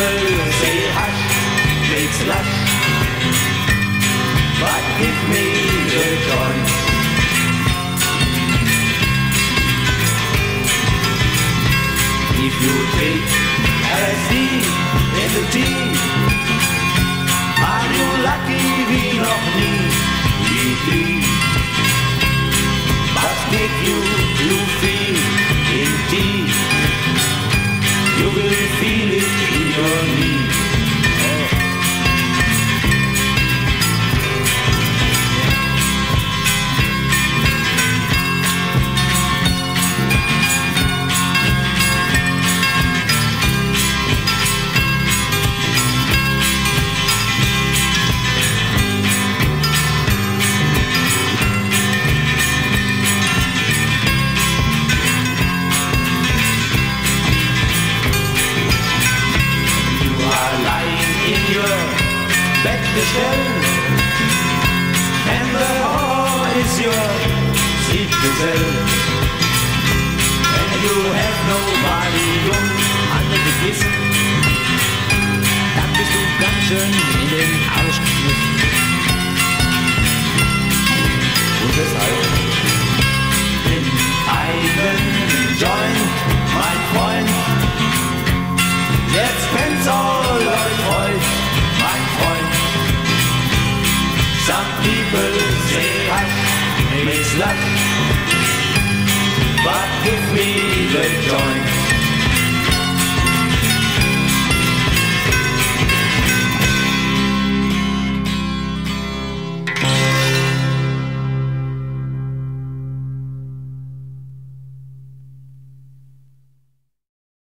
booze, say hash makes lush. But give me the joint. If you take LSD in the tea, are you lucky enough me? Bettgestell And the horror is your gazelle And you have nobody jung under the Kissen Dann bist du ganz schön in den Arsch gekniffen Und deshalb in einen Joint, mein Freund. Jetzt all slack. But if me the joint.